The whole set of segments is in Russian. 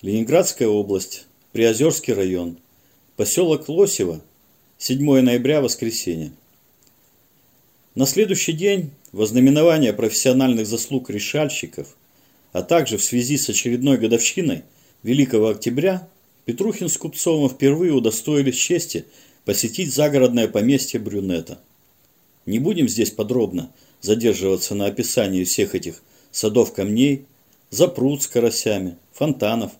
Ленинградская область, Приозерский район, поселок Лосево, 7 ноября, воскресенье. На следующий день вознаменование профессиональных заслуг решальщиков, а также в связи с очередной годовщиной Великого Октября Петрухин с Купцовым впервые удостоились чести посетить загородное поместье Брюнета. Не будем здесь подробно задерживаться на описании всех этих садов камней, запруд с карасями, фонтанов,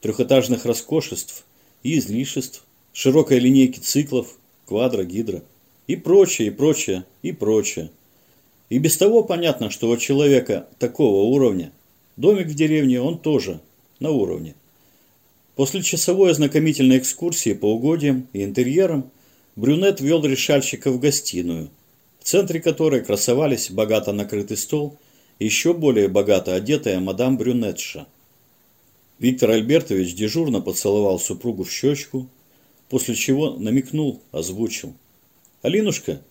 трехэтажных роскошеств и излишеств, широкой линейки циклов, квадро, гидро и прочее, и прочее, и прочее. И без того понятно, что у человека такого уровня домик в деревне он тоже на уровне. После часовой ознакомительной экскурсии по угодьям и интерьерам Брюнет вел решальщика в гостиную, в центре которой красовались богато накрытый стол еще более богато одетая мадам Брюнетша. Виктор Альбертович дежурно поцеловал супругу в щечку, после чего намекнул, озвучил. «Алинушка,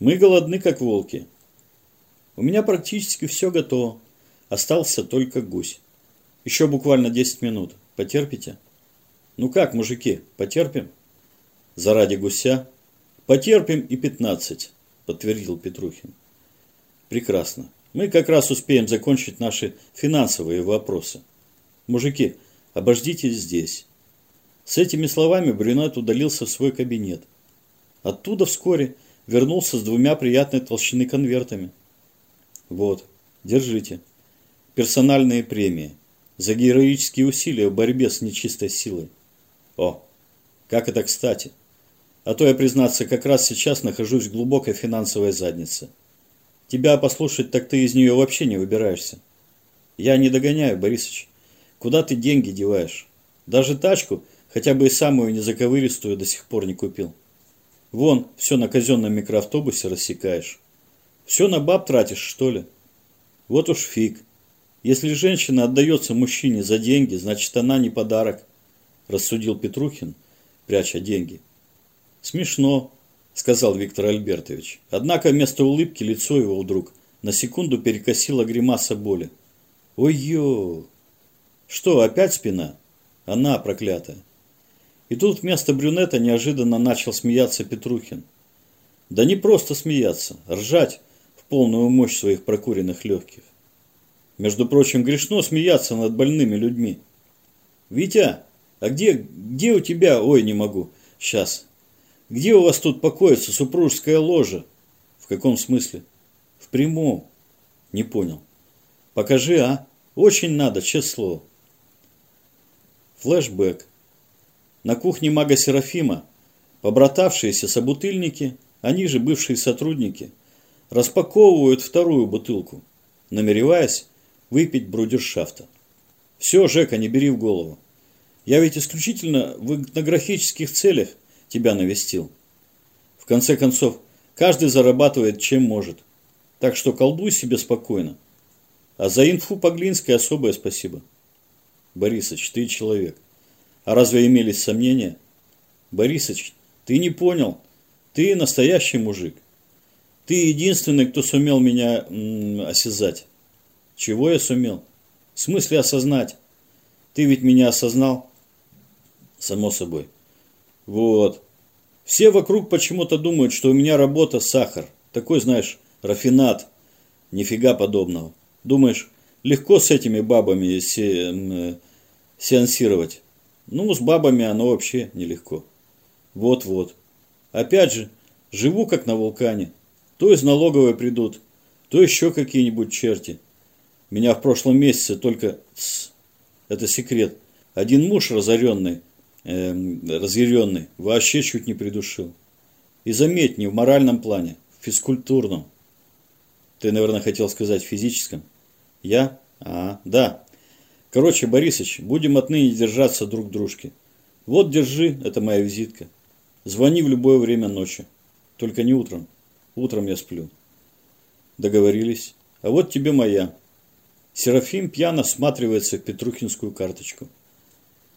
мы голодны, как волки. У меня практически все готово. Остался только гусь. Еще буквально 10 минут. Потерпите?» «Ну как, мужики, потерпим?» «Заради гуся?» «Потерпим и 15», подтвердил Петрухин. «Прекрасно. Мы как раз успеем закончить наши финансовые вопросы. Мужики, обождите здесь». С этими словами Брюнет удалился в свой кабинет. Оттуда вскоре вернулся с двумя приятной толщины конвертами. Вот, держите. Персональные премии за героические усилия в борьбе с нечистой силой. О, как это кстати. А то я, признаться, как раз сейчас нахожусь в глубокой финансовой заднице. Тебя послушать, так ты из нее вообще не выбираешься. Я не догоняю, Борисыч. Куда ты деньги деваешь? Даже тачку – Хотя бы и самую незаковыристую до сих пор не купил. Вон, все на казенном микроавтобусе рассекаешь. Все на баб тратишь, что ли? Вот уж фиг. Если женщина отдается мужчине за деньги, значит она не подарок, рассудил Петрухин, пряча деньги. Смешно, сказал Виктор Альбертович. Однако вместо улыбки лицо его вдруг на секунду перекосило гримаса боли. Ой-ё! Что, опять спина? Она проклятая. И тут вместо брюнета неожиданно начал смеяться Петрухин. Да не просто смеяться, ржать в полную мощь своих прокуренных легких. Между прочим, грешно смеяться над больными людьми. «Витя, а где, где у тебя, ой, не могу, сейчас, где у вас тут покоится супружеская ложа?» «В каком смысле?» «В прямом». «Не понял». «Покажи, а? Очень надо, честное слово». Флэшбэк. На кухне мага Серафима побратавшиеся собутыльники, они же бывшие сотрудники, распаковывают вторую бутылку, намереваясь выпить брудершафта. Все, Жека, не бери в голову. Я ведь исключительно в этнографических целях тебя навестил. В конце концов, каждый зарабатывает чем может. Так что колдуй себе спокойно. А за инфу по Глинской особое спасибо. Борисыч, ты человек. А разве имелись сомнения? Борисыч, ты не понял. Ты настоящий мужик. Ты единственный, кто сумел меня м, осязать. Чего я сумел? В смысле осознать? Ты ведь меня осознал? Само собой. Вот. Все вокруг почему-то думают, что у меня работа сахар. Такой, знаешь, рафинат. Нифига подобного. Думаешь, легко с этими бабами се, сеансировать? Ну, с бабами оно вообще нелегко. Вот-вот. Опять же, живу как на вулкане. То из налоговой придут, то еще какие-нибудь черти. Меня в прошлом месяце только... Тс, это секрет. Один муж разоренный, э, разъяренный, вообще чуть не придушил. И заметь, не в моральном плане, в физкультурном. Ты, наверное, хотел сказать физическом? Я? А, да. Короче, Борисыч, будем отныне держаться друг дружки. Вот, держи, это моя визитка. Звони в любое время ночи. Только не утром. Утром я сплю. Договорились. А вот тебе моя. Серафим пьяно всматривается в Петрухинскую карточку.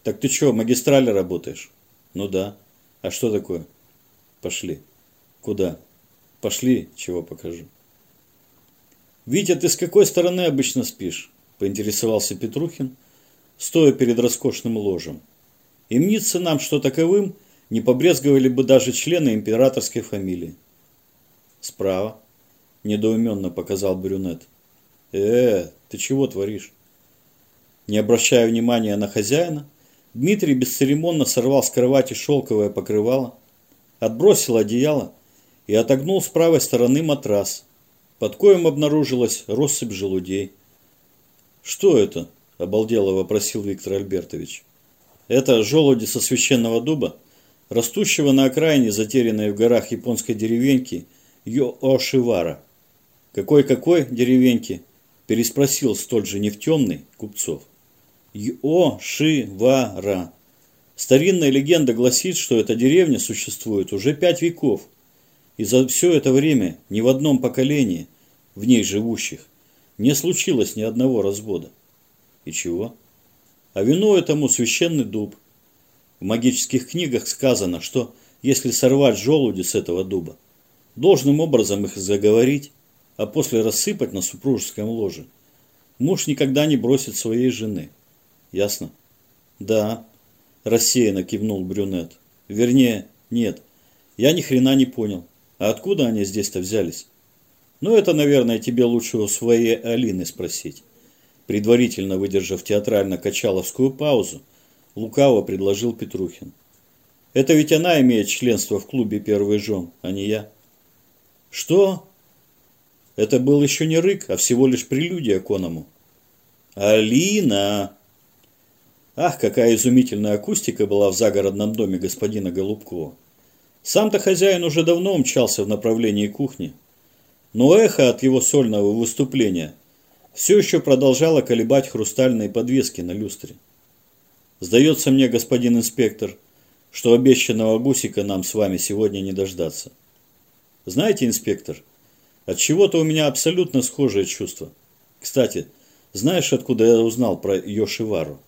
Так ты что, в магистрале работаешь? Ну да. А что такое? Пошли. Куда? Пошли, чего покажу. Витя, ты с какой стороны обычно спишь? Поинтересовался Петрухин, стоя перед роскошным ложем. И мнится нам, что таковым не побрезговали бы даже члены императорской фамилии. Справа, недоуменно показал брюнет. Э, ты чего творишь? Не обращая внимания на хозяина, Дмитрий бесцеремонно сорвал с кровати шелковое покрывало, отбросил одеяло и отогнул с правой стороны матрас, под коем обнаружилась россыпь желудей. «Что это?» – обалдело вопросил Виктор Альбертович. «Это желуди со священного дуба, растущего на окраине затерянной в горах японской деревеньки Йоошивара». «Какой-какой деревеньки?» – переспросил столь же невтемный Купцов. Йошивара. Старинная легенда гласит, что эта деревня существует уже пять веков, и за все это время ни в одном поколении в ней живущих не случилось ни одного развода. И чего? А вино этому священный дуб. В магических книгах сказано, что если сорвать желуди с этого дуба, должным образом их заговорить, а после рассыпать на супружеском ложе, муж никогда не бросит своей жены. Ясно? Да, рассеянно кивнул брюнет. Вернее, нет. Я ни хрена не понял. А откуда они здесь-то взялись? Ну, это, наверное, тебе лучше у своей Алины спросить. Предварительно выдержав театрально-качаловскую паузу, лукаво предложил Петрухин. Это ведь она имеет членство в клубе «Первый жен», а не я. Что? Это был еще не рык, а всего лишь прелюдия к оному. Алина! Ах, какая изумительная акустика была в загородном доме господина Голубкова. Сам-то хозяин уже давно умчался в направлении кухни. Но эхо от его сольного выступления все еще продолжало колебать хрустальные подвески на люстре. Сдается мне, господин инспектор, что обещанного гусика нам с вами сегодня не дождаться. Знаете, инспектор, от чего-то у меня абсолютно схожее чувство. Кстати, знаешь, откуда я узнал про Йошивару?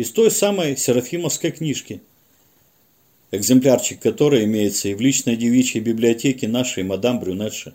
из той самой Серафимовской книжки, экземплярчик которой имеется и в личной девичьей библиотеке нашей мадам Брюнетши.